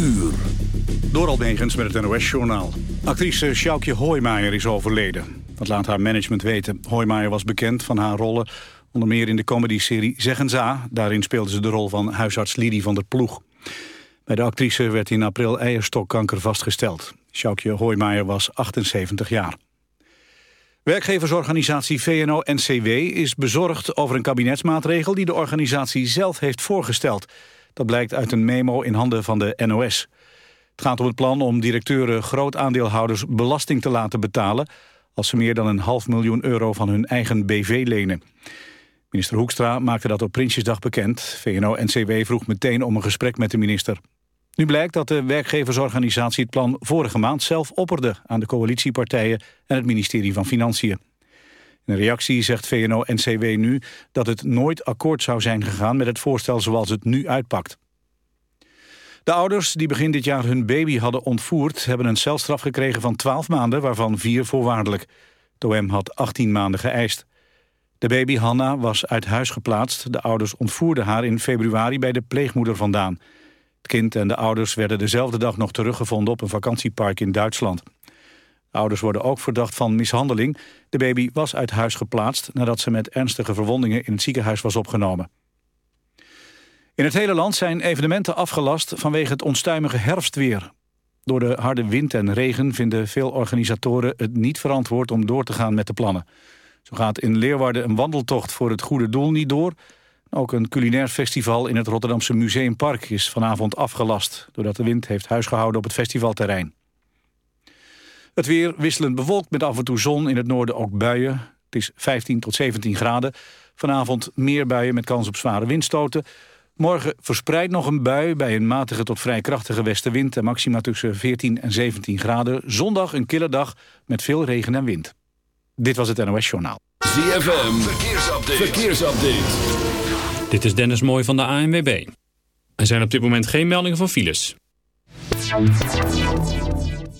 uur. Door met het NOS-journaal. Actrice Sjoukje Hoijmaier is overleden. Dat laat haar management weten. Hoijmaier was bekend van haar rollen... onder meer in de comedyserie Zeggen Za. Daarin speelde ze de rol van huisarts Lidie van der Ploeg. Bij de actrice werd in april eierstokkanker vastgesteld. Sjoukje Hoijmaier was 78 jaar. Werkgeversorganisatie VNO-NCW is bezorgd over een kabinetsmaatregel... die de organisatie zelf heeft voorgesteld... Dat blijkt uit een memo in handen van de NOS. Het gaat om het plan om directeuren grootaandeelhouders belasting te laten betalen... als ze meer dan een half miljoen euro van hun eigen BV lenen. Minister Hoekstra maakte dat op Prinsjesdag bekend. VNO-NCW vroeg meteen om een gesprek met de minister. Nu blijkt dat de werkgeversorganisatie het plan vorige maand zelf opperde... aan de coalitiepartijen en het ministerie van Financiën. In reactie zegt VNO-NCW nu dat het nooit akkoord zou zijn gegaan met het voorstel zoals het nu uitpakt. De ouders die begin dit jaar hun baby hadden ontvoerd... hebben een celstraf gekregen van 12 maanden, waarvan 4 voorwaardelijk. De OM had 18 maanden geëist. De baby Hanna was uit huis geplaatst. De ouders ontvoerden haar in februari bij de pleegmoeder vandaan. Het kind en de ouders werden dezelfde dag nog teruggevonden... op een vakantiepark in Duitsland. De ouders worden ook verdacht van mishandeling. De baby was uit huis geplaatst nadat ze met ernstige verwondingen in het ziekenhuis was opgenomen. In het hele land zijn evenementen afgelast vanwege het onstuimige herfstweer. Door de harde wind en regen vinden veel organisatoren het niet verantwoord om door te gaan met de plannen. Zo gaat in Leeuwarden een wandeltocht voor het goede doel niet door. Ook een culinair festival in het Rotterdamse Museumpark is vanavond afgelast... doordat de wind heeft huisgehouden op het festivalterrein. Het weer wisselend bewolkt met af en toe zon, in het noorden ook buien. Het is 15 tot 17 graden. Vanavond meer buien met kans op zware windstoten. Morgen verspreid nog een bui bij een matige tot vrij krachtige westenwind... en maxima tussen 14 en 17 graden. Zondag een kille dag met veel regen en wind. Dit was het NOS Journaal. ZFM, verkeersupdate. verkeersupdate. Dit is Dennis Mooij van de ANWB. Er zijn op dit moment geen meldingen van files.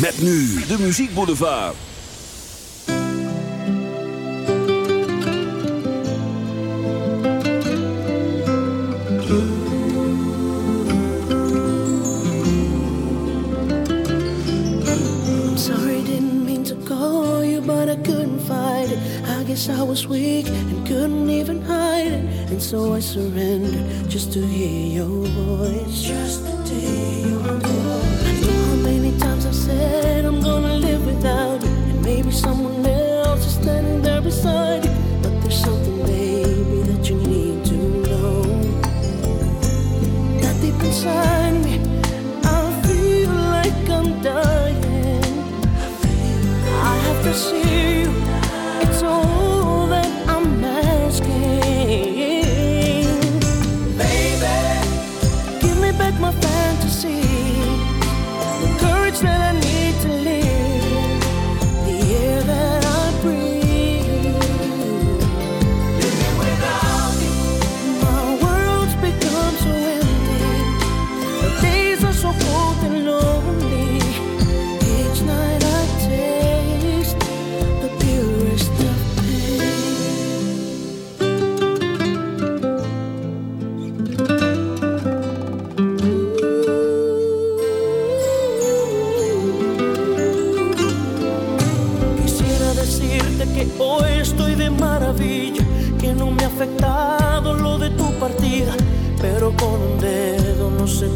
Met nu de Muziek Boulevard. I was weak and couldn't even hide it. And so I surrendered just to hear your voice. Said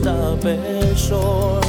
south bay shore.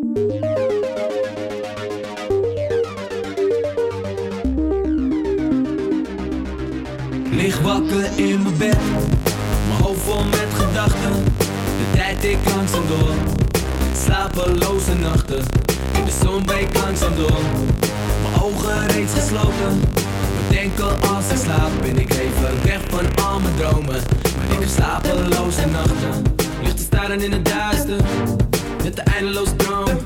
Lig wakker in mijn bed, mijn hoofd vol met gedachten. De tijd ik langzaam door, slapeloze nachten. In de zon breekt langzaam door, mijn ogen reeds gesloten. Bedenken als ik slaap, ben ik even weg van al mijn dromen. Maar ik heb slapeloze nachten, ligt te staren in het duister. Met de eindeloze droom,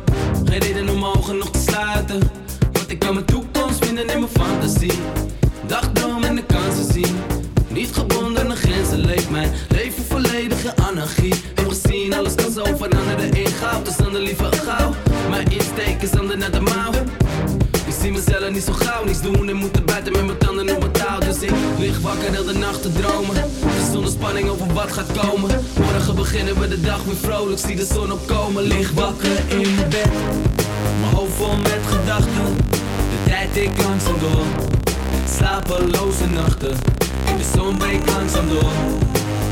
geen reden om ogen nog te sluiten. Want ik kan mijn toekomst vinden in mijn fantasie. Dagdroom en de kansen zien. Niet gebonden aan grenzen leeft mijn leven volledig in anarchie. Heb gezien, alles kan zo veranderen in goud. Dus dan de liever gauw. Mijn insteek is ander naar de mouw. Ik zie mezelf niet zo gauw niets doen en moet er buiten met mijn touw. Dus ik lig wakker heel de nacht te dromen. Zonder spanning over wat gaat komen. Morgen beginnen we de dag weer vrolijk, zie de zon opkomen. Lig wakker in mijn bed, mijn hoofd vol met gedachten. De tijd ik langzaam door, slapeloze nachten. In de zon breekt langzaam door,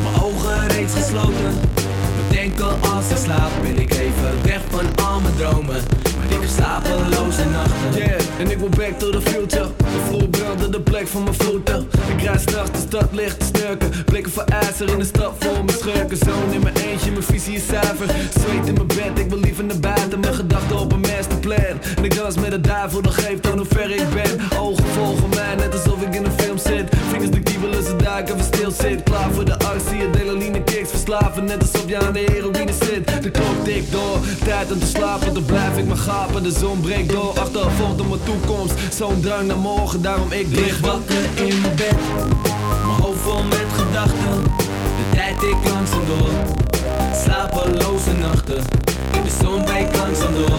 mijn ogen reeds gesloten. Bedenken als ik slaap, ben ik even weg van al mijn dromen. Maar ik heb slapeloze nachten. Yeah, en ik wil back to the future. De brandde de plek van mijn voeten. Ik rijd straks de stad licht te snurken. Blikken voor ijzer in de stad vol met schurken. Zoon in mijn eentje, mijn visie is zuiver. Zweet in mijn bed, ik wil liever naar buiten. Mijn gedachten op een masterplan. En ik dans met de duivel, dat geeft aan hoe ver ik ben. Ogen volgen mij, net alsof ik in een film zit. Vingers de kiebelen, ze duiken, we stil zit. Klaar voor de actie, adrenaline kicks verslaven. Net alsof je aan de heroïne zit. De klok tikt door, tijd om te slapen. Dan blijf ik maar gapen, de zon breekt door. Achtervolgd op mijn toekomst, zo'n drang naar morgen. Daarom ik Lig wakker in mijn bed, mijn hoofd vol met gedachten. De tijd ik langzaam door, slapeloze nachten. In de zon breekt langzaam door,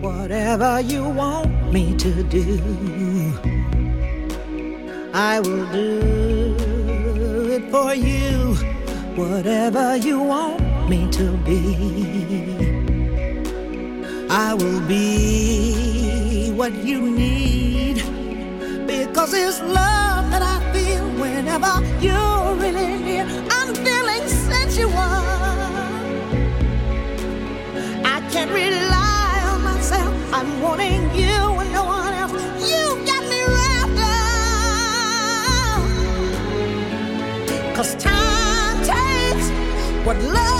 Whatever you want me to do, I will do for you. Whatever you want me to be, I will be what you need. Because it's love that I feel whenever you're really near. I'm feeling sensual. I can't rely what love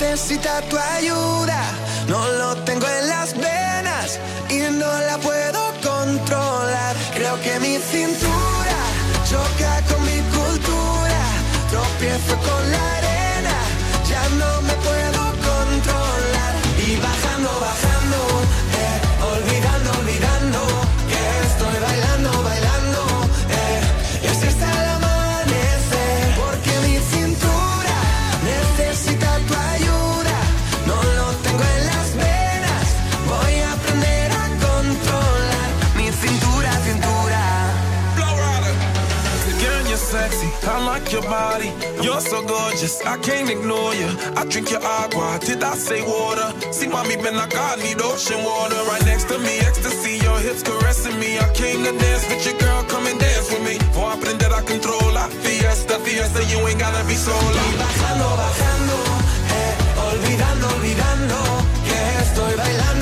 necesita tu ayuda. No lo tengo en las venas y no la puedo controlar. Creo que mi cintura choca con mi cultura. Tropiezo con la arena, ya no me puedo. body. You're so gorgeous, I can't ignore you. I drink your agua, did I say water? See, mommy, been like I need ocean water. Right next to me, ecstasy, your hips caressing me. I came to dance with your girl, come and dance with me. For I control? La fiesta, fiesta, you ain't gotta be sola. Y bajando, bajando, eh, olvidando, olvidando, que estoy bailando.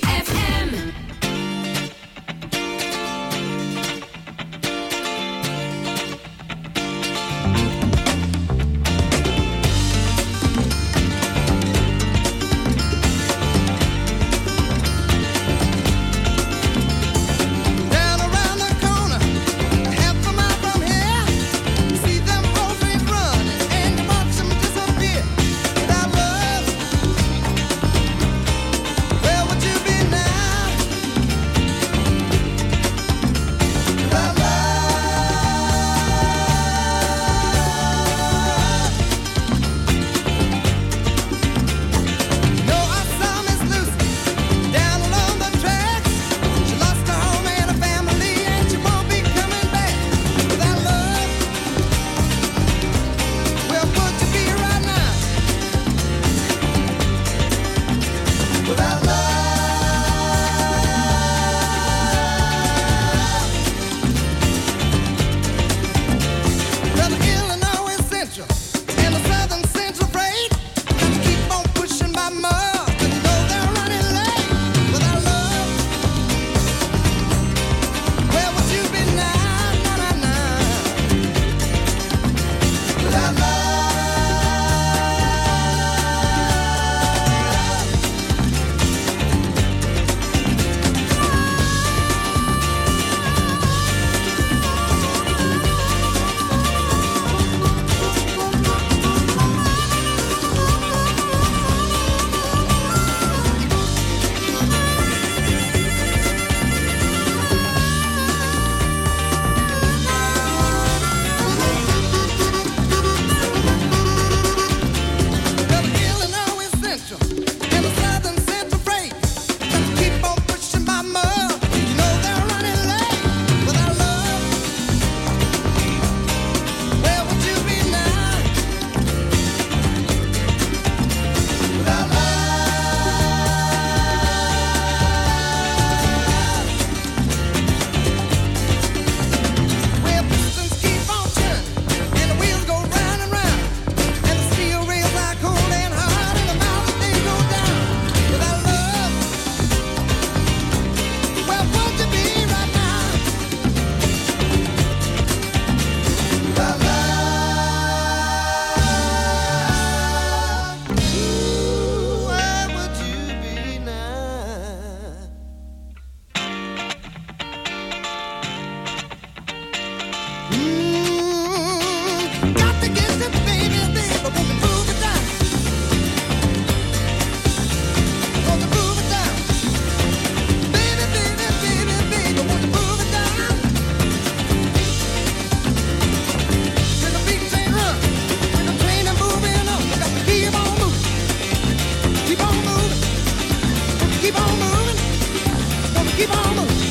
keep on moving. Gonna keep on moving.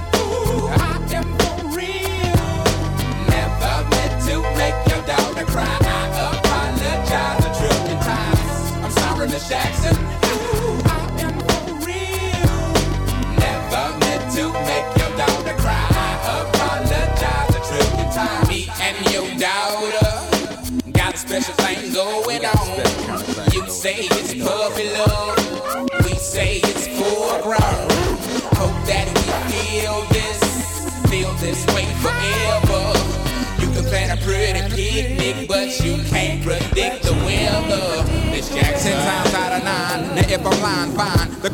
live a blind bind.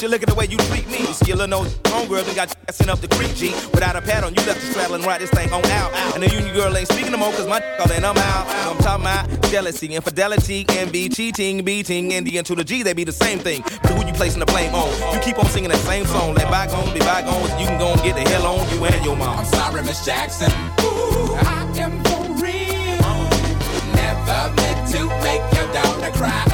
She look at the way you treat me. Skillin' no homegirl done got you sent up the creek, G. Without a pad on, you left the straddle and ride this thing on out. And the union girl ain't speaking no more, cause my all in, I'm out. I'm talking about jealousy, infidelity, envy, cheating, beating, and the N to the G, they be the same thing. But who you placing the blame on? You keep on singing that same song. Let bygones be bygones, you can go and get the hell on you and your mom. I'm sorry, Miss Jackson. Ooh, I am for real. Never meant to make your daughter cry.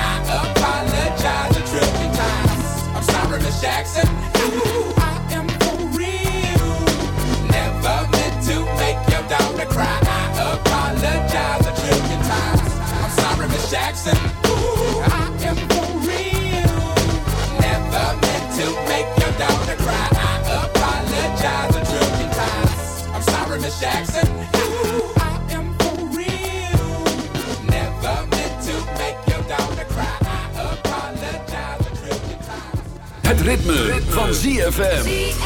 Ritme, van ZFM.